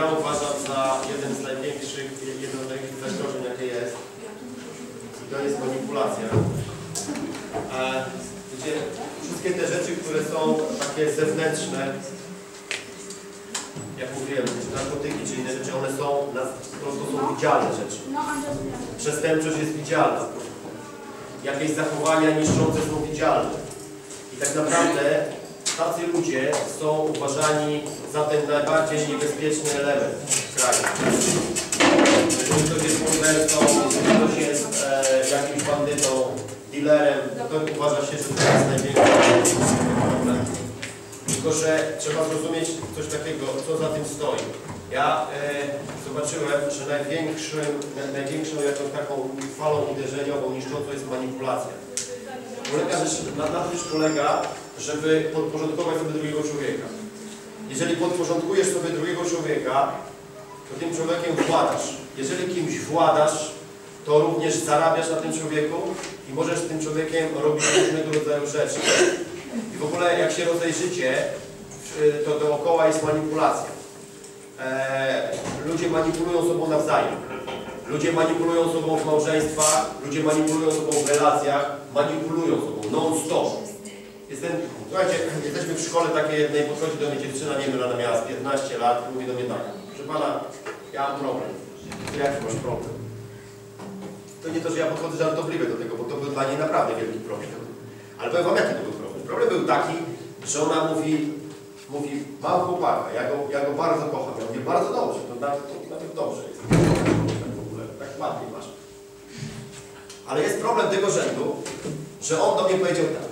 ja uważam za jeden z największych, jedno z największych zagrożeń, jakie jest. I to jest manipulacja. E, wszystkie te rzeczy, które są takie zewnętrzne, jak mówiłem, czy narkotyki, czy inne rzeczy, one są, na, to, to są widzialne rzeczy. No, Przestępczość jest widzialna. Jakieś zachowania niszczące są widzialne. I tak naprawdę tacy ludzie są uważani za ten najbardziej niebezpieczny element w kraju. Jeżeli ktoś jest mordercą, jeżeli ktoś jest e, jakimś bandytą, dealerem, to uważa się, że to jest największy problem. Tylko, że trzeba zrozumieć coś takiego, co za tym stoi. Ja e, zobaczyłem, że największym, na- największą jakąś taką falą uderzeniową, niszczącą jest manipulacja. Polega na tym rzecz polega, żeby podporządkować sobie drugiego człowieka. Jeżeli podporządkujesz sobie drugiego człowieka, to tym człowiekiem władasz. Jeżeli kimś władasz, to również zarabiasz na tym człowieku i możesz z tym człowiekiem robić różnego rodzaju rzeczy. I w ogóle jak się rozejrzycie, y, to dookoła jest manipulacja. Eee, ludzie manipulują sobą nawzajem. Ludzie manipulują sobą w małżeństwach, ludzie manipulują sobą w relacjach, manipulują sobą non-stop. Jestem, słuchajcie, jesteśmy w szkole takiej jednej, podchodzi do mnie dziewczyna, nie wiem, ona miała z 15 lat mówi do mnie tak, proszę pana, ja mam problem. Jaki masz problem? To nie to, że ja podchodzę żartobliwie do tego, bo to był dla niej naprawdę wielki problem. Ale powiem wam, jaki to był problem. Problem był taki, że ona mówi, mówi, mam chłopaka, ja go, ja go bardzo kocham. Ja mówię, bardzo dobrze, to nawet, dobrze jest. Tak tak ładnie masz. Ale jest problem tego rzędu, że on do mnie powiedział tak,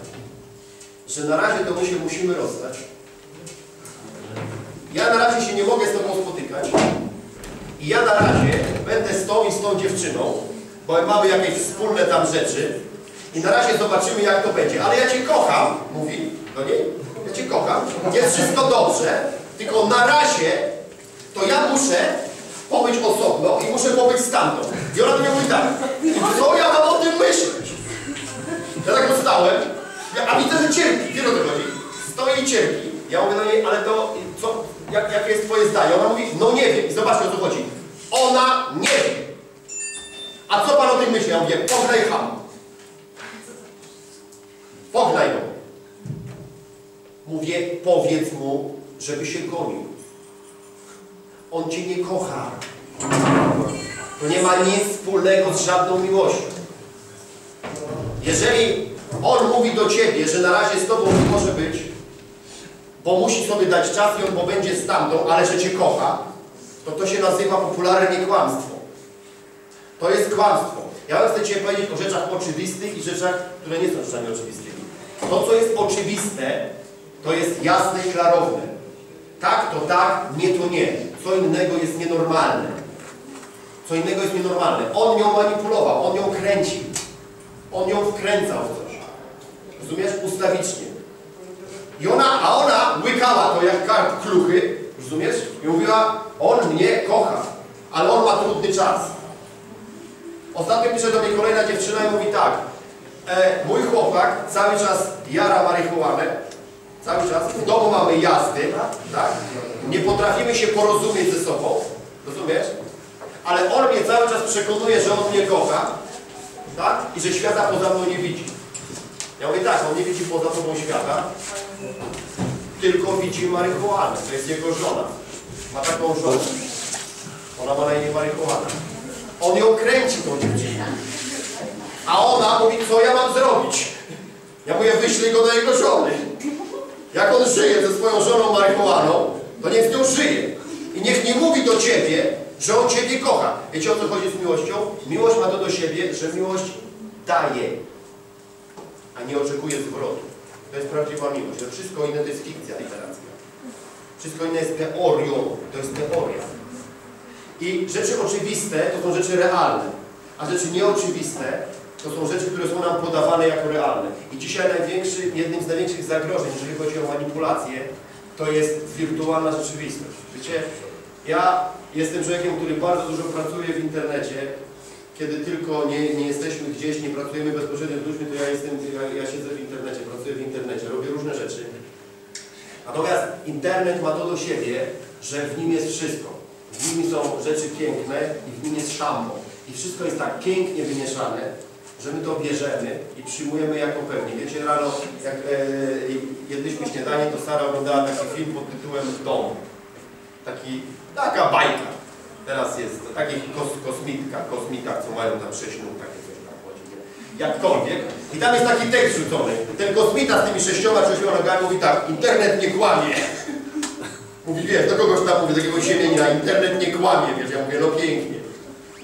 że na razie to my się musimy rozstać. Ja na razie się nie mogę z tobą spotykać. I ja na razie będę z tą i z tą dziewczyną, bo mamy jakieś wspólne tam rzeczy. I na razie zobaczymy, jak to będzie. Ale ja Cię kocham, mówi do niej. Ja Cię kocham, jest wszystko dobrze, tylko na razie to ja muszę pobyć osobno i muszę pobyć z tamtą. I ona do mnie mówi tak, co ja mam o tym myśleć? Ja tak dostałem, ja, a widzę, że cierpi, wiesz o co chodzi? Stoi i cierpi. Ja mówię do niej, ale to co, jak, jakie jest Twoje zdanie? Ona mówi, no nie wiem. Zobaczcie o co chodzi. Ona nie wie. A co Pan o tym myśli? Ja mówię, pognaj ham. Pognaj go. Mówię, powiedz mu, żeby się gonił. On Cię nie kocha. To nie ma nic wspólnego z żadną miłością. Jeżeli on mówi do Ciebie, że na razie z Tobą nie może być, bo musi sobie dać czas i on bo będzie z tamtą, ale że Cię kocha, to to się nazywa popularnie kłamstwo. To jest kłamstwo. Ja chcę Ci powiedzieć o rzeczach oczywistych i rzeczach, które nie są rzeczami oczywistymi. To, co jest oczywiste, to jest jasne i klarowne. Tak to tak, nie to nie. Co innego jest nienormalne. Co innego jest nienormalne. On ją manipulował, on ją kręcił. On ją wkręcał. Rozumiesz? Ustawicznie. I ona, a ona łykała to jak karp kluchy, rozumiesz? I mówiła, on mnie kocha, ale on ma trudny czas. Ostatnio pisze do mnie kolejna dziewczyna i mówi tak, e, mój chłopak cały czas jara marihuanę, cały czas, w domu mamy jazdy, tak? Nie potrafimy się porozumieć ze sobą, rozumiesz? Ale on mnie cały czas przekonuje, że on mnie kocha, tak? I że świata poza mną nie widzi. Ja mówię tak, on nie widzi poza sobą świata, tylko widzi marihuanę. To jest jego żona. Ma taką żonę. Ona ma na imię marihuana. On ją kręci tą dziewczynę. A ona mówi, co ja mam zrobić? Ja mówię, wyślij go do jego żony. Jak on żyje ze swoją żoną marihuaną, to niech z nią żyje. I niech nie mówi do ciebie, że on ciebie kocha. Wiecie o co chodzi z miłością? Miłość ma to do siebie, że miłość daje, a nie oczekuje zwrotu. To jest prawdziwa miłość. To wszystko inne to jest fikcja literacka. Wszystko inne jest teorią. To jest teoria. I rzeczy oczywiste to są rzeczy realne, a rzeczy nieoczywiste to są rzeczy, które są nam podawane jako realne. I dzisiaj jednym z największych zagrożeń, jeżeli chodzi o manipulację, to jest wirtualna rzeczywistość. Wiecie, ja jestem człowiekiem, który bardzo dużo pracuje w internecie. Kiedy tylko nie, nie jesteśmy gdzieś, nie pracujemy bezpośrednio z ludźmi, to ja, jestem, ja, ja siedzę w internecie, pracuję w internecie, robię różne rzeczy. Natomiast internet ma to do siebie, że w nim jest wszystko. w nimi są rzeczy piękne i w nim jest szambo. I wszystko jest tak pięknie wymieszane, że my to bierzemy i przyjmujemy jako pewnie. Wiecie, rano jak e, jedliśmy śniadanie, to Sara oglądała taki film pod tytułem Dom. Taki, taka bajka. Teraz jest takich kos, kosmitka, kosmitach, co mają tam sześć nóg, takie coś tam chodzi. nie? Jakkolwiek. I tam jest taki tekst rzucony. Ten kosmita z tymi sześcioma, sześcioma nogami mówi tak, internet nie kłamie. Mówi, wiesz, do kogoś tam mówi, takiego siemienia, internet nie kłamie, wiesz, ja mówię, no pięknie.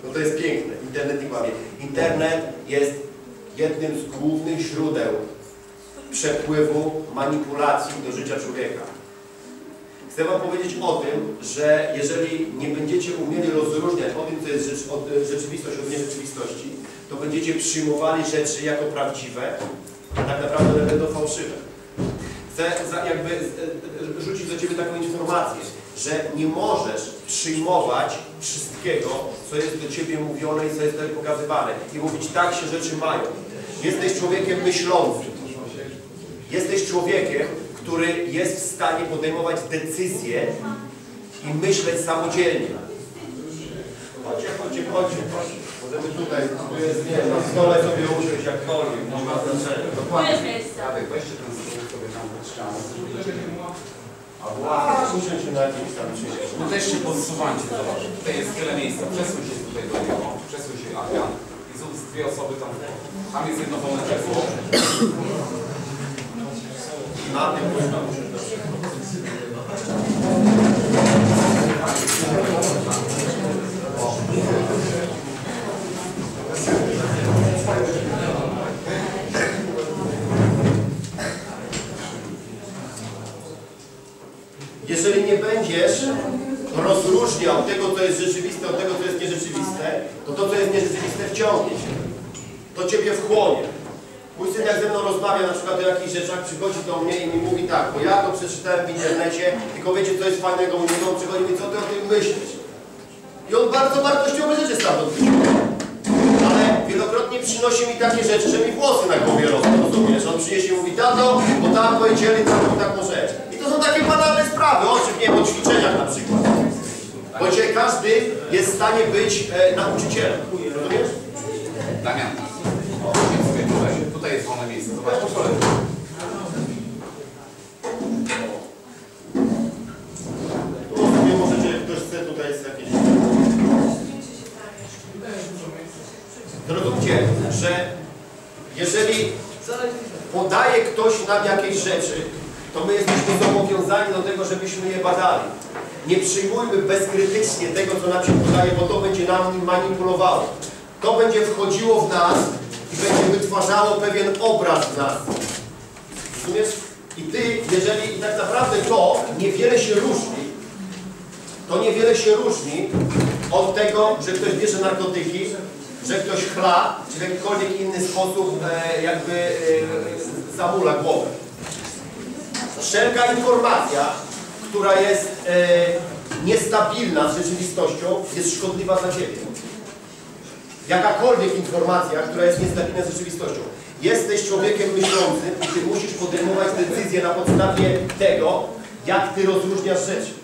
No to jest piękne, internet nie kłamie. Internet jest jednym z głównych źródeł przepływu manipulacji do życia człowieka. Chcę Wam powiedzieć o tym, że jeżeli nie będziecie umieli rozróżniać o tym, co jest rzecz, od, rzeczywistość od nierzeczywistości, to będziecie przyjmowali rzeczy jako prawdziwe, a tak naprawdę będą fałszywe. Chcę za, jakby e, e, rzucić do Ciebie taką informację, że nie możesz przyjmować wszystkiego, co jest do Ciebie mówione i co jest Tobie pokazywane i mówić tak się rzeczy mają. Jesteś człowiekiem myślącym. Jesteś człowiekiem, który jest w stanie podejmować decyzje i myśleć samodzielnie. Chodźcie, chodźcie, chodźcie, chodźcie. Możemy tutaj, tu jest, nie na stole sobie usiąść jakkolwiek, nie ma znaczenia. Tu jest miejsce. Radek, weźcie ten stół sobie tam pod ścianą. A, usiądźcie na jakimś tam czymś. No też się podsuwańcie, zobacz. Tutaj jest tyle miejsca. Przesuń się tutaj do niego. Przesuń się, Adrian. I z dwie osoby tam. Tam jest jedno wolne krzesło. Na tym można usiąść. Jeżeli nie będziesz rozróżniał tego, co jest rzeczywiste, od tego, co jest nierzeczywiste, to to, co jest nierzeczywiste, wciągnie cię. To ciebie wchłonie. Mój syn jak ze mną rozmawia na przykład o jakichś rzeczach, przychodzi do mnie i mi mówi tak, bo ja to przeczytałem w internecie, tylko wiecie, co jest fajnego, mówi, no on przychodzi i mówi, co ty o tym myślisz? I on bardzo wartościowe rzeczy stamtąd wyciąga. Ale wielokrotnie przynosi mi takie rzeczy, że mi włosy na głowie rosną, rozumiesz? On przyniesie i mówi, tato, bo tam powiedzieli taką taką rzecz. I to są takie banalne sprawy, o czym nie wiem, o ćwiczeniach na przykład. Bo dzisiaj każdy jest w stanie być e, nauczycielem, rozumiesz? Damian. O, sobie tutaj. Tutaj jest wolne miejsce. Zobacz, po kolei. Tu sobie możecie, ktoś chce, tutaj jest jakieś... Zrozumcie, że jeżeli podaje ktoś nam jakieś rzeczy, to my jesteśmy zobowiązani do tego, żebyśmy je badali. Nie przyjmujmy bezkrytycznie tego, co nam się podaje, bo to będzie nam manipulowało. To będzie wchodziło w nas i będzie wytwarzało pewien obraz w nas. Rozumiesz? I ty, jeżeli i tak naprawdę to niewiele się różni, to niewiele się różni od tego, że ktoś bierze narkotyki, że ktoś chla, czy w jakikolwiek inny sposób e, jakby e, zamula głowę. Wszelka informacja, która jest e, niestabilna z rzeczywistością, jest szkodliwa dla Ciebie. Jakakolwiek informacja, która jest niestabilna z rzeczywistością. Jesteś człowiekiem myślącym i Ty musisz podejmować decyzje na podstawie tego, jak Ty rozróżniasz rzeczy.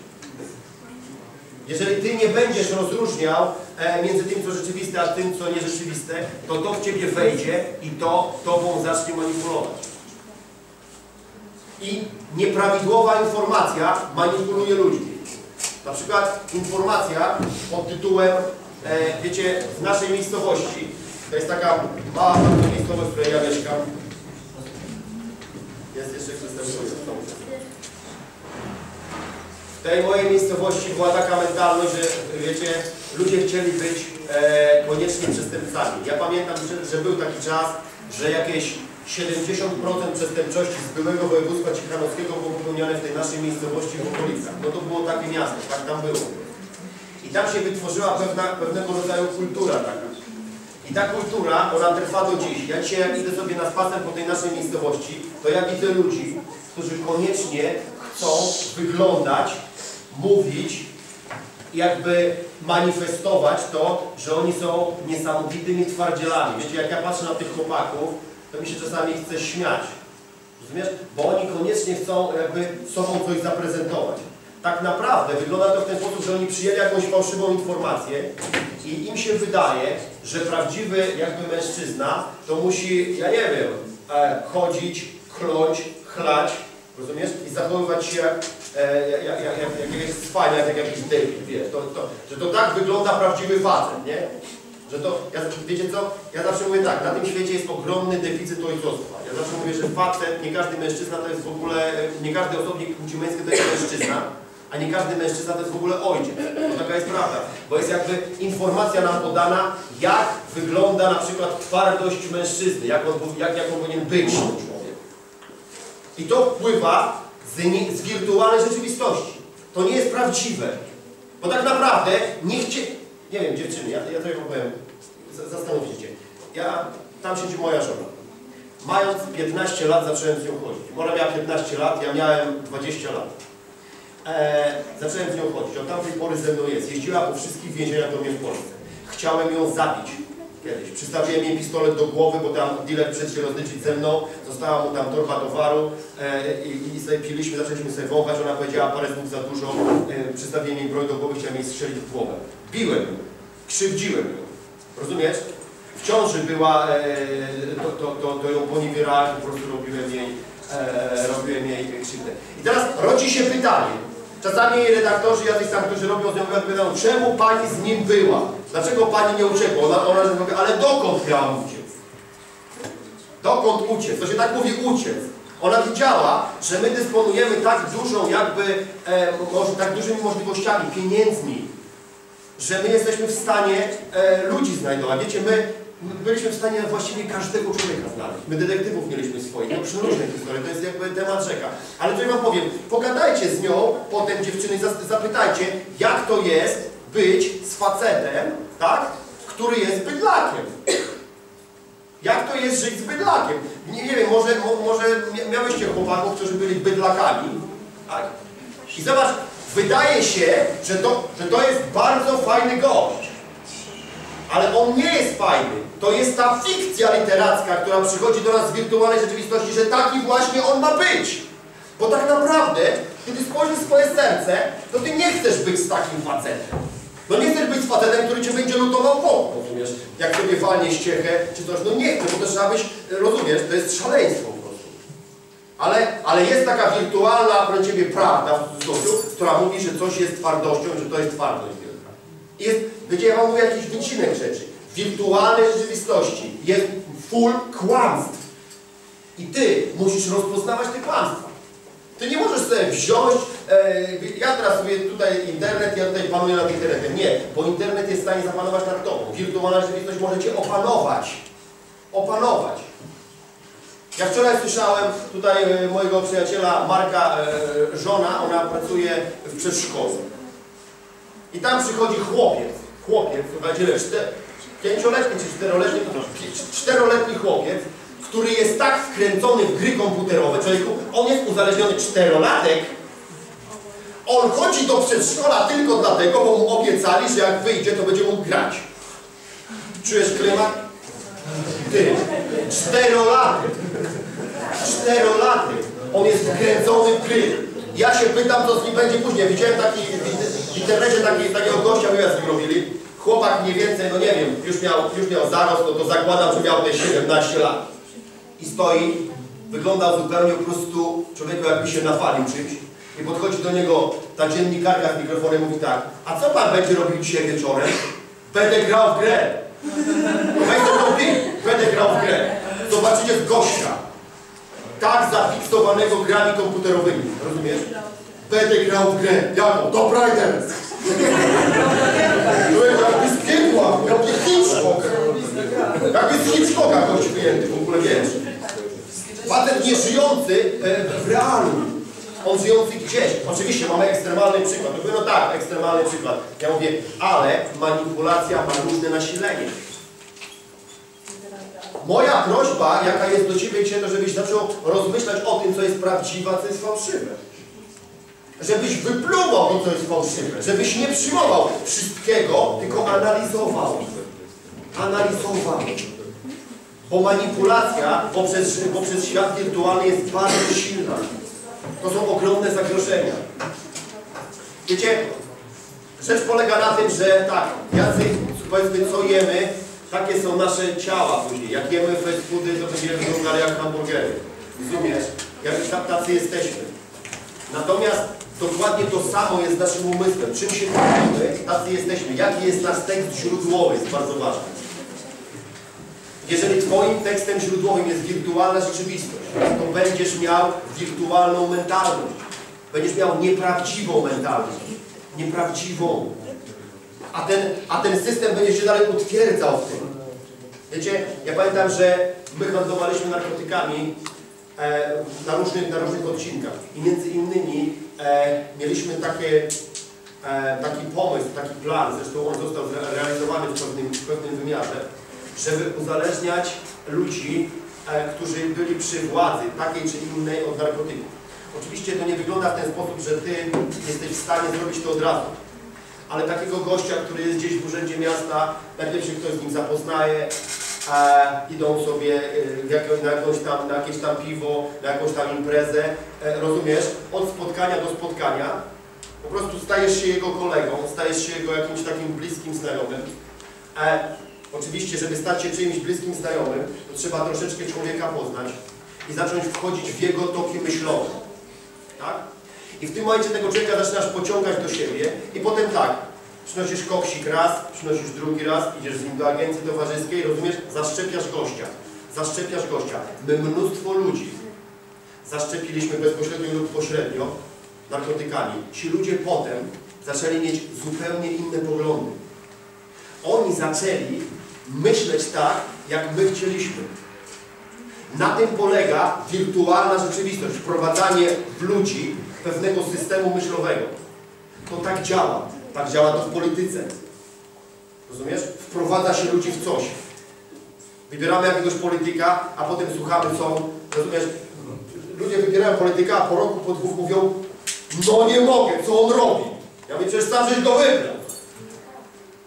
Jeżeli Ty nie będziesz rozróżniał e, między tym, co rzeczywiste, a tym, co nierzeczywiste, to to w Ciebie wejdzie i to Tobą zacznie manipulować. I nieprawidłowa informacja manipuluje ludźmi. Na przykład informacja pod tytułem, e, wiecie, w naszej miejscowości, to jest taka mała miejscowość, w której ja mieszkam. Jest jeszcze przystępujący. W tej mojej miejscowości była taka mentalność, że wiecie, ludzie chcieli być e, koniecznie przestępcami. Ja pamiętam, że, że był taki czas, że jakieś 70% przestępczości z byłego województwa ciechanowskiego było popełniane w tej naszej miejscowości w okolicach. No to było takie miasto, tak tam było. I tam się wytworzyła pewna, pewnego rodzaju kultura taka. I ta kultura, ona trwa do dziś. Ja dzisiaj jak idę sobie na spacer po tej naszej miejscowości, to ja widzę ludzi, którzy koniecznie chcą wyglądać, mówić, jakby manifestować to, że oni są niesamowitymi twardzielami. Wiecie, jak ja patrzę na tych chłopaków, to mi się czasami chce śmiać. Rozumiesz? Bo oni koniecznie chcą jakby sobą coś zaprezentować. tak naprawdę wygląda to w ten sposób, że oni przyjęli jakąś fałszywą informację i im się wydaje, że prawdziwy jakby mężczyzna to musi, ja nie wiem, e, chodzić, kląć, chlać, rozumiesz? I zachowywać się jak, e, jak, jak, jak, jak jakiś cwaniak, jak jakiś debil, wiesz? To, to, że to tak wygląda prawdziwy facet, nie? Że to, ja, wiecie co, ja zawsze mówię tak, na tym świecie jest ogromny deficyt ojcostwa. Ja zawsze mówię, że facet, nie każdy mężczyzna to jest w ogóle, nie każdy osobnik płci męskiej to jest mężczyzna, a nie każdy mężczyzna to jest w ogóle ojciec. To taka jest prawda. Bo jest jakby informacja nam podana, jak wygląda na przykład twardość mężczyzny, jak on, jak, jak on powinien być. I to wpływa z, nie, z wirtualnej rzeczywistości. To nie jest prawdziwe. Bo tak naprawdę nie chcie... Nie wiem, dziewczyny, ja, ja to wam powiem. Zastanówcie się. Ja, tam siedzi moja żona. Mając 15 lat zacząłem z nią chodzić. Ona miała 15 lat, ja miałem 20 lat. E, zacząłem z nią chodzić. Od tamtej pory ze mną jest. Jeździła po wszystkich więzieniach do mnie w Polsce. Chciałem ją zabić kiedyś. Przystawiłem jej pistolet do głowy, bo tam dealer przyszedł się rozliczyć ze mną. Została mu tam torba towaru e, i, i sobie piliśmy, zaczęliśmy sobie wąchać. Ona powiedziała parę słów za dużo. E, przystawiłem jej broń do głowy, chciałem jej strzelić w głowę. Biłem ją. Krzywdziłem ją. Rozumiesz? W ciąży była, e, to, to, to, to ją poniewierałem, po prostu robiłem jej, e, robiłem jej krzywdę. I teraz rodzi się pytanie. Czasami redaktorzy, jacyś tam, którzy robią z nią wywiad, czemu pani z nim była? Dlaczego pani nie uciekła? Ona, ona mówi, ale dokąd miałam uciec? Dokąd uciec? To się tak mówi uciec. Ona widziała, że my dysponujemy tak dużą jakby, e, może tak dużymi możliwościami, pieniędzmi, że my jesteśmy w stanie e, ludzi znajdować. Wiecie, my byliśmy w stanie właściwie każdego człowieka znaleźć. My detektywów mieliśmy swoich, no przeróżne historie, to jest jakby temat rzeka. Ale ja wam powiem, pogadajcie z nią, potem dziewczyny, zapytajcie, jak to jest być z facetem, tak, który jest bydlakiem. Jak to jest żyć z bydlakiem? Nie, nie wiem, może, mo, może mia- miałyście chłopaków, którzy byli bydlakami, tak? I zobacz, wydaje się, że to, że to jest bardzo fajny gość. Ale on nie jest fajny. To jest ta fikcja literacka, która przychodzi do nas z wirtualnej rzeczywistości, że taki właśnie on ma być. Bo tak naprawdę, kiedy spojrzysz swoje serce, to ty nie chcesz być z takim facetem. No nie chcesz być z facetem, który cię będzie lutował po, rozumiesz? Jak sobie walnie ściechę czy coś, no nie chcę, bo to trzeba być, rozumiesz, to jest szaleństwo po prostu. Ale, ale jest taka wirtualna pro ciebie prawda w cudzysłowie, która mówi, że coś jest twardością, że to jest twardość jest, wiecie, ja wam mówię jakiś wycinek rzeczy. W wirtualnej rzeczywistości jest full kłamstw. I ty musisz rozpoznawać te kłamstwa. Ty nie możesz sobie wziąć, e, ja teraz sobie tutaj internet, ja tutaj panuję nad internetem. Nie, bo internet jest w stanie zapanować nad tobą. Wirtualna rzeczywistość może cię opanować. Opanować. Ja wczoraj słyszałem tutaj e, mojego przyjaciela Marka, e, żona, ona pracuje w przedszkolu. I tam przychodzi chłopiec, chłopiec, słuchajcie, pięcioletni czy czteroletni, czteroletni chłopiec, który jest tak wkręcony w gry komputerowe, człowieku, on jest uzależniony czterolatek, on chodzi do przedszkola tylko dlatego, bo mu obiecali, że jak wyjdzie, to będzie mógł grać. Czujesz klimat? Ty, czterolatek, czterolatek, on jest wkręcony w gry. Ja się pytam, co z nim będzie później. Widziałem taki w internecie taki, takiego gościa, wywiad z nim robili. Chłopak mniej więcej, no nie wiem, już miał, już miał zarost, no to zakładam, że miał te 17 lat. I stoi, wyglądał zupełnie po prostu człowieku jakby się napalił czymś. I podchodzi do niego ta dziennikarka z mikrofonem i mówi tak, a co pan będzie robił dzisiaj wieczorem? Będę grał w grę. Weź to będę grał w grę. Zobaczycie gościa. Tak zafiksowanego grami komputerowymi, rozumiesz? Będę grał w grę. Jaką? Top Rider! To jest jakby z piekła, jakby Hitchcock. Jakby z Hitchcocka gość wyjęty, w ogóle wiesz. Nieżyjący e, w realu. On żyjący gdzieś. Oczywiście mamy ekstremalny przykład. Mówię, no tak, ekstremalny przykład. Ja mówię, ale manipulacja ma różne nasilenie. Moja prośba, jaka jest do Ciebie to żebyś zaczął rozmyślać o tym, co jest prawdziwe, co jest fałszywe. Żebyś wypluwał to, co jest fałszywe. Żebyś nie przyjmował wszystkiego, tylko analizował. Analizował. Bo manipulacja poprzez, poprzez świat wirtualny jest bardzo silna. To są ogromne zagrożenia. Wiecie, rzecz polega na tym, że tak, jacy, powiedzmy, co jemy, takie są nasze ciała później. Jak jemy fast foody, to będziemy wyglądali jak hamburgery. Rozumiesz? Jak tacy jesteśmy. Natomiast dokładnie to samo jest naszym umysłem. Czym się kierujemy, tacy jesteśmy. Jaki jest nasz tekst źródłowy, jest bardzo ważne. Jeżeli Twoim tekstem źródłowym jest wirtualna rzeczywistość, to będziesz miał wirtualną mentalność. Będziesz miał nieprawdziwą mentalność. Nieprawdziwą. A ten, a ten system będzie się dalej utwierdzał w tym. Wiecie, ja pamiętam, że my handlowaliśmy narkotykami na, różnych, na różnych odcinkach. I między innymi e, mieliśmy takie, e, taki pomysł, taki plan, zresztą on został realizowany w pewnym, w pewnym wymiarze, żeby uzależniać ludzi, e, którzy byli przy władzy, takiej czy innej, od narkotyków. Oczywiście to nie wygląda w ten sposób, że Ty jesteś w stanie zrobić to od razu. Ale takiego gościa, który jest gdzieś w urzędzie miasta, najpierw się ktoś z nim zapoznaje, e, idą sobie jako, na, jakąś tam, na jakieś tam piwo, na jakąś tam imprezę, e, rozumiesz? Od spotkania do spotkania po prostu stajesz się jego kolegą, stajesz się jego jakimś takim bliskim znajomym. E, oczywiście, żeby stać się czyimś bliskim znajomym, to trzeba troszeczkę człowieka poznać i zacząć wchodzić w jego toki myślowe. Tak? I w tym momencie tego człowieka zaczynasz pociągać do siebie i potem tak, przynosisz koksik raz, przynosisz drugi raz, idziesz z nim do agencji towarzyskiej, rozumiesz? Zaszczepiasz gościa. Zaszczepiasz gościa. My mnóstwo ludzi zaszczepiliśmy bezpośrednio lub pośrednio narkotykami. Ci ludzie potem zaczęli mieć zupełnie inne poglądy. Oni zaczęli myśleć tak, jak my chcieliśmy. Na tym polega wirtualna rzeczywistość, wprowadzanie w ludzi pewnego systemu myślowego. To tak działa. Tak działa to w polityce. Rozumiesz? Wprowadza się ludzi w coś. Wybieramy jakiegoś polityka, a potem słuchamy co rozumiesz? Ludzie wybierają polityka, a po roku, po dwóch mówią no nie mogę, co on robi? Ja mówię, przecież sam żeś go wybrał.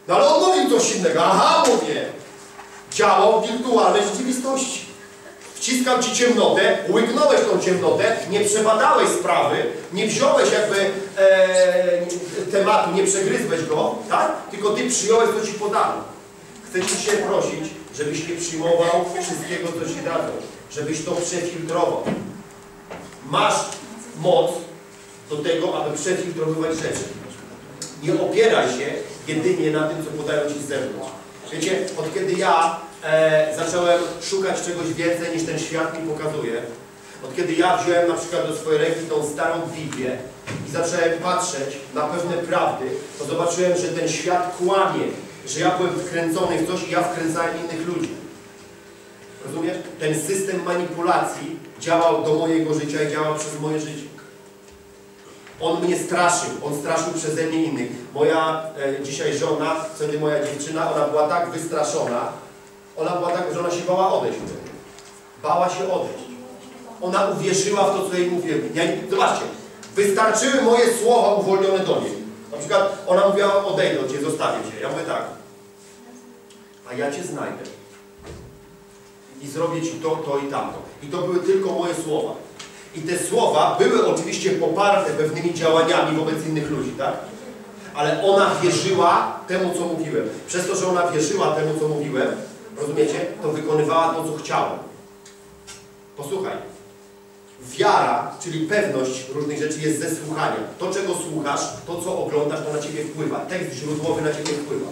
No ale on mówił coś innego. Aha, mówię. Działał w wirtualnej rzeczywistości. Wciskał ci ciemnotę, łyknąłeś tą ciemnotę, nie przebadałeś sprawy, nie wziąłeś jakby e, tematu, nie przegryzłeś go, tak? Tylko ty przyjąłeś, co ci podano. Chcę ci się prosić, żebyś nie przyjmował wszystkiego, co ci dadzą. Żebyś to przefiltrował. Masz moc do tego, aby przefiltrowywać rzeczy. Nie opieraj się jedynie na tym, co podają ci z zewnątrz. Wiecie, od kiedy ja e, zacząłem szukać czegoś więcej niż ten świat mi pokazuje, od kiedy ja wziąłem na przykład do swojej ręki tą starą Biblię i zacząłem patrzeć na pewne prawdy, to zobaczyłem, że ten świat kłamie, że ja byłem wkręcony w coś i ja wkręcałem innych ludzi. Rozumiesz? Ten system manipulacji działał do mojego życia i działał przez moje życie. On mnie straszył, on straszył przeze mnie innych. Moja e, dzisiaj żona, wtedy moja dziewczyna, ona była tak wystraszona, ona była tak, że ona się bała odejść. Bała się odejść. Ona uwierzyła w to, co jej mówiłem. Ja, zobaczcie, wystarczyły moje słowa uwolnione do niej. Na przykład ona mówiła, odejdę od zostawię Cię. Ja mówię tak, a ja Cię znajdę. I zrobię Ci to, to i tamto. I to były tylko moje słowa. I te słowa były oczywiście poparte pewnymi działaniami wobec innych ludzi, tak? Ale ona wierzyła temu, co mówiłem. Przez to, że ona wierzyła temu, co mówiłem, rozumiecie, to wykonywała to, co chciała. Posłuchaj. Wiara, czyli pewność różnych rzeczy jest ze słuchania. To, czego słuchasz, to, co oglądasz, to na Ciebie wpływa. Tekst źródłowy na Ciebie wpływa.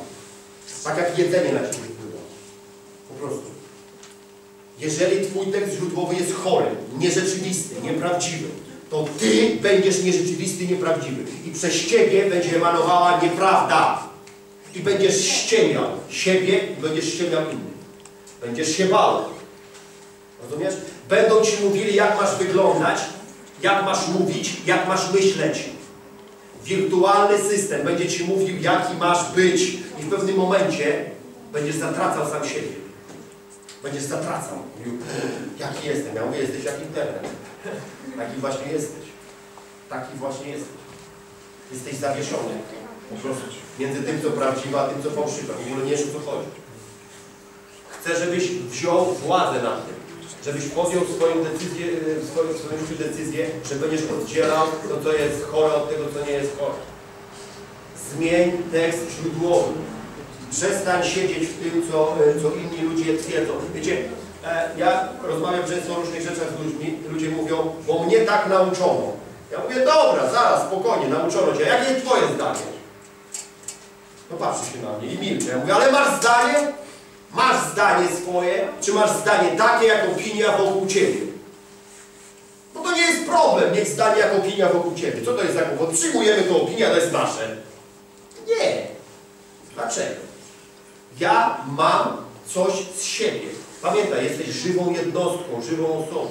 Tak jak jedzenie na Ciebie wpływa. Po prostu. Jeżeli Twój tekst źródłowy jest chory, nierzeczywisty, nieprawdziwy, to Ty będziesz nierzeczywisty, nieprawdziwy. I przez Ciebie będzie emanowała nieprawda. I będziesz ściemniał siebie i będziesz ściemniał innych. Będziesz się bał. Rozumiesz? Będą Ci mówili, jak masz wyglądać, jak masz mówić, jak masz myśleć. Wirtualny system będzie Ci mówił, jaki masz być. I w pewnym momencie będziesz zatracał sam siebie. Będziesz zatracał. Mówił, jaki jestem? Ja mówię, jesteś jak internet. Taki właśnie jesteś. Taki właśnie jesteś. Jesteś zawieszony. Po prostu. Między tym, co prawdziwe, a tym, co fałszywe. W ogóle nie wiesz, o co chodzi. Chcę, żebyś wziął władzę nad tym. Żebyś podjął swoją decyzję, w swoim, w swoim życiu decyzję, że będziesz oddzielał to, co jest chore od tego, co nie jest chore. Zmień tekst źródłowy. Przestań siedzieć w tym, co, e, co inni ludzie twierdzą. Wiecie, e, ja rozmawiam często o różnych rzeczach z ludźmi, ludzie mówią, bo mnie tak nauczono. Ja mówię, dobra, zaraz, spokojnie, nauczono cię. Jakie jest twoje zdanie? No patrzy się na mnie i milczy. Ja mówię, ale masz zdanie? Masz zdanie swoje? Czy masz zdanie takie, jak opinia wokół ciebie? No to nie jest problem, mieć zdanie jak opinia wokół ciebie. Co to jest za kłopot? Przyjmujemy tę opinię, to jest nasze. Nie. Dlaczego? Ja mam coś z siebie. Pamiętaj, jesteś żywą jednostką, żywą osobą.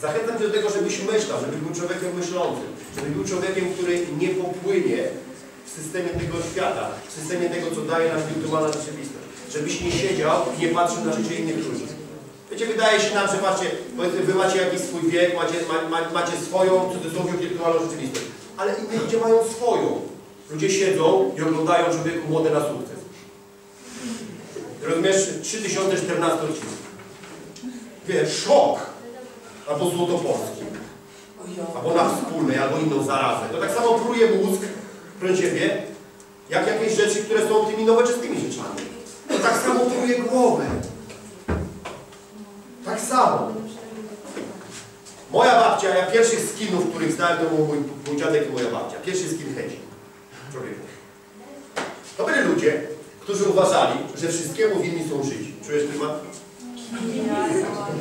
Zachęcam Cię do tego, żebyś myślał, żebyś był człowiekiem myślącym, żebyś był człowiekiem, który nie popłynie w systemie tego świata, w systemie tego, co daje nam wirtualna rzeczywistość. Żebyś nie siedział i nie patrzył na życie innych ludzi. Wiecie, wydaje się nam, że patrzcie, wy macie jakiś swój wiek, macie, ma, ma, macie swoją, w cudzysłowie, wirtualną rzeczywistość. Ale inni ludzie mają swoją. Ludzie siedzą i oglądają człowieku młode na sukces. Rozumiesz? 3014 odcinek. Wiesz, szok. Albo złotopolski. Albo na wspólnej, albo inną zarazę. To tak samo pruje mózg, proszę Ciebie, jak jakieś rzeczy, które są tymi nowoczesnymi rzeczami. Tak samo pruje głowę. Tak samo. Moja babcia, ja pierwszych skinów, których znałem, to był mój, mój dziadek i moja babcia. Pierwszy skinheadzi. Człowieku. To byli ludzie, którzy uważali, że wszystkiemu winni są Żydzi. Czujesz klimat?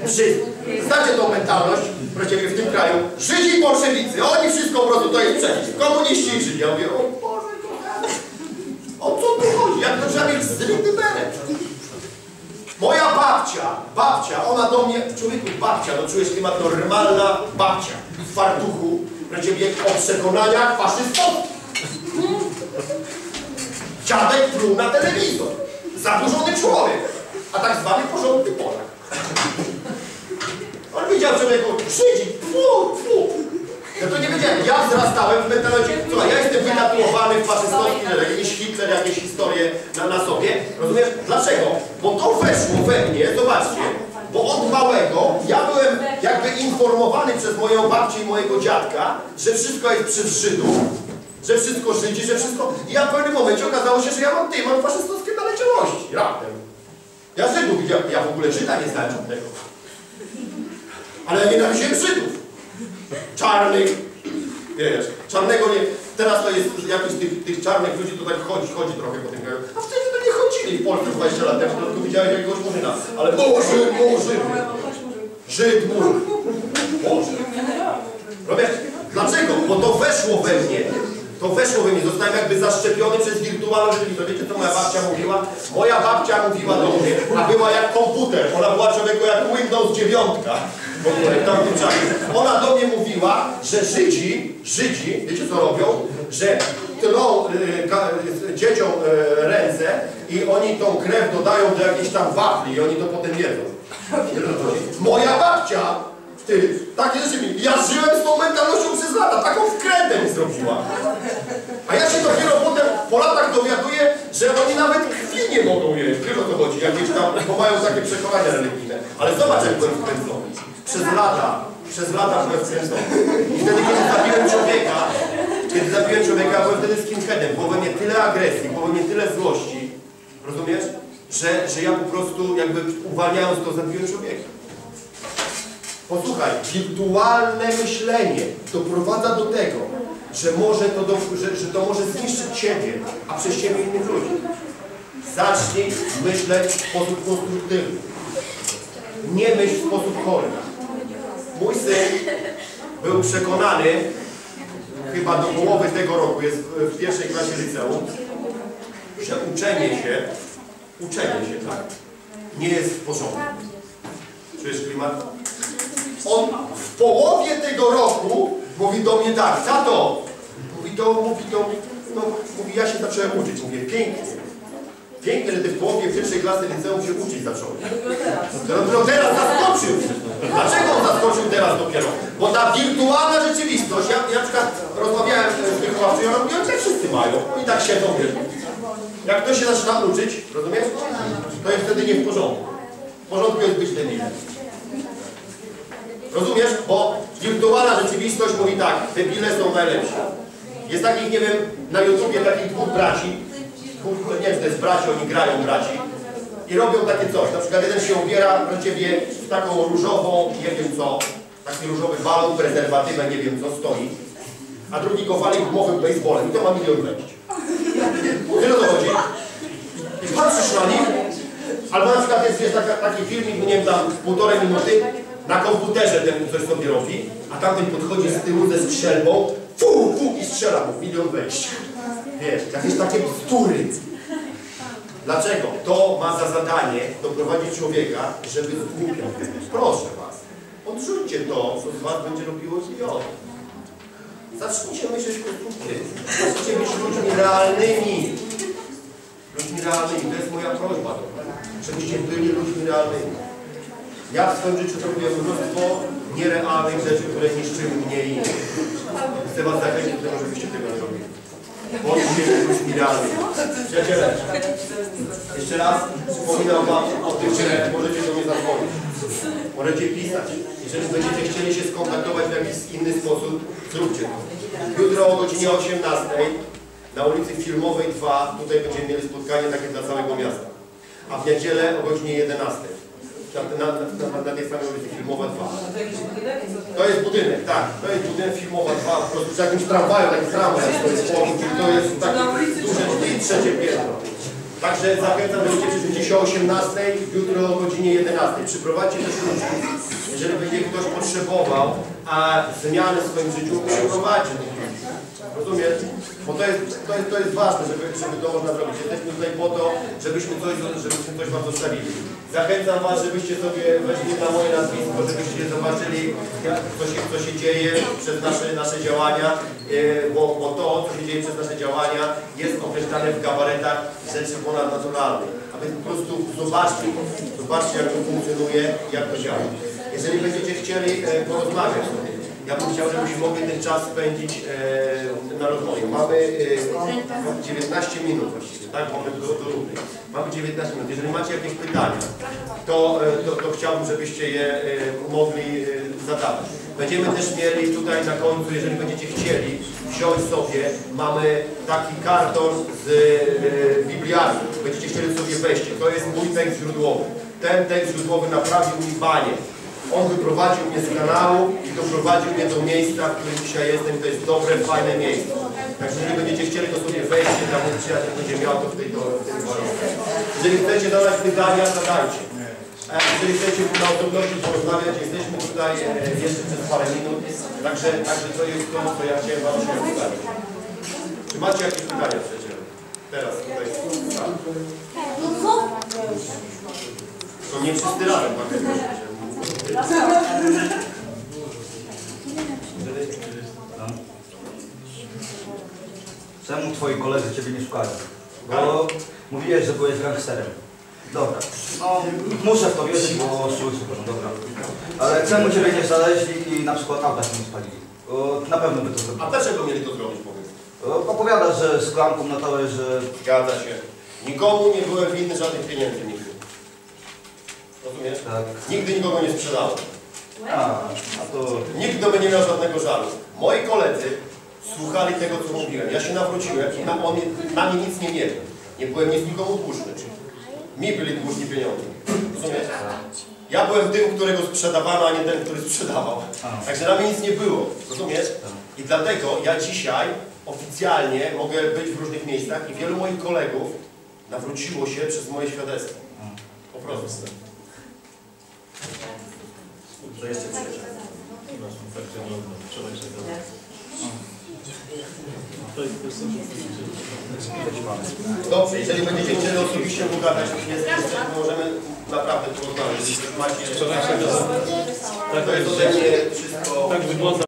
Żyd. Znacie tą mentalność, proszę w tym kraju. Żydzi i bolszewicy, oni wszystko po prostu to jest przeciw. Komuniści i Żydzi. Ja mówię, o Boże, kochany. O co tu chodzi? Jak to trzeba mieć zryty? Moja babcia, babcia, ona do mnie, człowieku, babcia, no czujesz klimat, normalna babcia. W fartuchu, na ciebie o przekonaniach faszystowskich. Dziadek pluł na telewizor. Zaburzony człowiek. A tak zwany porządny Polak. On widział człowieku, Żydzi, tfu, tfu. Ja wiedziałem. Ja wzrastałem w mentalności, słuchaj, ja jestem wytatuowany w faszystowski, że jakiś Hitler, jakieś historie na, na sobie. Rozumiesz? Dlaczego? Bo to weszło we mnie, zobaczcie, bo od małego ja byłem jakby informowany przez moją babcię i mojego dziadka, że wszystko jest przez Żydów, że wszystko Żydzi, że wszystko... I ja w pewnym momencie okazało się, że ja mam ty, mam faszystowskie naleciałości, raptem. Ja Żydów widziałem, ja w ogóle Żyda nie znałem żadnego. Ale ja nienawidziłem Żydów. Czarnych, wiesz, czarnego nie... Teraz to jest jakiś tych, tych czarnych ludzi, to tak chodzi, chodzi trochę po tym kraju. A wtedy to nie chodzili w Polsce 20 lat temu, tylko widziałem jakiegoś murzyna. Ale Boże, Boże, Żyd, Murzyn. Boże. Rozumiesz? Dlaczego? Bo to weszło we mnie. To weszło we mnie. Zostałem jakby zaszczepiony przez wirtualną rzeczywistość. Wiecie, co moja babcia mówiła? Moja babcia mówiła do mnie, a była jak komputer. Ona była człowieku jak Windows 9. W ogóle w tamtym czasie. Ona do mnie mówiła, że Żydzi, Żydzi, wiecie co robią? Że tną y, y, dzieciom y, ręce i oni tą krew dodają do jakiejś tam wafli i oni to potem jedzą. Moja babcia ty, takie rzeczy mi. Ja żyłem z tą mentalnością przez lata, taką wkrętę mi zrobiła. A ja się dopiero potem po latach dowiaduję, że oni nawet krwi nie mogą jeść. Wiesz o co chodzi? Jakieś tam, bo mają takie przekonania religijne. Ale zobacz jak byłem wkręcony. Przez lata, przez lata byłem wkręcony. I wtedy, kiedy zabiłem człowieka, kiedy zabiłem człowieka, byłem wtedy skinheadem. Było we mnie tyle agresji, było we mnie tyle złości. Rozumiesz? Że, że ja po prostu jakby uwalniając to zabiłem człowieka. Posłuchaj, wirtualne myślenie doprowadza do tego, że może to, do, że, że to może zniszczyć Ciebie, a przez Ciebie innych ludzi. Zacznij myśleć w sposób konstruktywny. Nie myśl w sposób chory. Mój syn był przekonany, chyba do połowy tego roku, jest w, pierwszej klasie liceum, że uczenie się, uczenie się, tak, nie jest w porządku. Czujesz klimat? On w połowie tego roku mówi do mnie tak, tato, mówi to, mówi to, no, mówi, ja się zacząłem uczyć, mówię, pięknie. Pięknie, że ty w połowie pierwszej klasy liceum się uczyć zacząłeś. No dopiero teraz zaskoczył. Dlaczego on zaskoczył teraz dopiero? Bo ta wirtualna rzeczywistość, ja, ja na przykład rozmawiałem z wychowawcą i ona mówi, że wszyscy mają. Oni tak siedzą, wiesz. Jak ktoś się zaczyna uczyć, rozumiesz? To jest wtedy nie w porządku. W porządku jest być debilem. Rozumiesz? Bo wirtualna rzeczywistość mówi tak, debile są najlepsi. Jest takich, nie wiem, na YouTubie takich dwóch braci, dwóch, nie wiem, to jest braci, oni grają braci i robią takie coś. Na przykład jeden się ubiera do ciebie w taką różową, nie wiem co, taki różowy balon, prezerwatywę, nie wiem co stoi, a drugi go wali gumowym baseballem i to ma milion wejść. Tyle to chodzi. I patrzysz na nich, albo na przykład jest, jest taka, taki filmik, nie wiem, tam półtorej minuty, na komputerze ten coś sobie robi, a tamten podchodzi z tyłu ze strzelbą, fu, fu i strzela mu, milion wejść. Wiesz, jakieś takie bzdury. Dlaczego? To ma za zadanie doprowadzić człowieka, żeby zgłupiał. Proszę Was, odrzućcie to, co z Was będzie robiło idiotę. Zacznijcie myśleć konstruktywnie. Zacznijcie być ludźmi realnymi. Ludźmi realnymi. To jest moja prośba do Was. Żebyście byli ludźmi realnymi. Ja w swoim życiu zrobiłem mnóstwo nierealnych rzeczy, które niszczyły mnie i innych. Chcę Was zachęcić do tego, żebyście tego nie robili. Bądźcie ludźmi realnymi. Przyjaciele, jeszcze raz przypominam Wam o tym, że możecie do mnie zadzwonić. Możecie pisać. Jeżeli będziecie chcieli się skontaktować w jakiś inny sposób, zróbcie to. Jutro o godzinie 18 na ulicy Filmowej 2 tutaj będziemy mieli spotkanie takie dla całego miasta. A w niedzielę o godzinie 11 na, na, na, na tej samej ulicy Filmowa 2. To jest budynek, tak. To jest budynek Filmowa 2, po prostu przy jakimś tramwaju, taki tramwaj, to jest to jest takie duże trzecie piętro. Także zachęcam, będziecie przyjść dzisiaj o 18, jutro o godzinie 11. Przyprowadźcie też ludzi. Jeżeli będzie ktoś potrzebował a zmiany w swoim życiu, przyprowadźcie. Rozumiesz? Bo to jest, to jest, to jest ważne, żeby, żeby to można zrobić. Jesteśmy tutaj po to, żebyśmy coś, żebyśmy coś Wam zostawili. Zachęcam Was, żebyście sobie weszli na moje nazwisko, żebyście zobaczyli, jak, co, się, co się dzieje przez nasze, nasze działania, e, bo, bo to, co się dzieje przez nasze działania, jest określane w gabaretach rzeczy ponadnaturalnych. A więc po prostu zobaczcie, zobaczcie, jak to funkcjonuje, jak to działa. Jeżeli będziecie chcieli e, porozmawiać tym, ja bym chciał, żebyśmy mogli ten czas spędzić e, na rozmowie. Mamy e, 19 minut właściwie, tak? Mamy do, do rundy. Mamy 19 minut. Jeżeli macie jakieś pytania, to, e, to, to chciałbym, żebyście je e, mogli e, zadawać. Będziemy też mieli tutaj na końcu, jeżeli będziecie chcieli, wziąć sobie, mamy taki karton z e, Bibliami. Będziecie chcieli sobie wejście. To jest mój tekst źródłowy. Ten tekst źródłowy naprawił mi banie. On wyprowadził mnie z kanału i doprowadził mnie do miejsca, w którym dzisiaj jestem. To jest dobre, fajne miejsce. Także jeżeli będziecie chcieli, to sobie wejście, tam mój przyjaciel będzie miał to w tej warunku. Jeżeli chcecie zadać pytania, zadajcie. A jeżeli chcecie na osobności porozmawiać, jesteśmy tutaj e, jeszcze przez parę minut. Także, także to jest to, co ja chciałem Wam się przedstawić. Czy macie jakieś pytania, przyjaciele? Teraz tutaj. Tak. To nie wszyscy razem, tak? Czemu twoi koledzy ciebie nie szukają? Bo mówiłeś, że byłeś gangsterem. Dobra. No, muszę w to wierzyć, bo słyszę, no dobra. Ale czemu ciebie nie znaleźli i na przykład auta się nie spalili? Bo na pewno by to zrobili. A dlaczego mieli to zrobić, powiedz? Opowiadasz, że z klamką na że Zgadza się. Nikomu nie byłem winny żadnych pieniędzy nigdy. Rozumiesz? tak. Nigdy nikogo nie sprzedałem. A, a to... Nikt do mnie nie miał żadnego żalu. Moi koledzy słuchali tego, co mówiłem. Ja się nawróciłem i na, on, na mnie nic nie mieli. Nie byłem nic nikomu dłużny. Mi byli dłużni pieniądze. Rozumiesz? Ja byłem tym, którego sprzedawano, a nie ten, który sprzedawał. Także na mnie nic nie było. Rozumiesz? I dlatego ja dzisiaj oficjalnie mogę być w różnych miejscach i wielu moich kolegów nawróciło się przez moje świadectwo. Po prostu. To jeszcze. Dobrze, jeżeli będziecie chcieli osobiście pogadać, jest, jest, możemy naprawdę porozmawiać. Macie... To jest ode mnie wszystko... Tak wygląda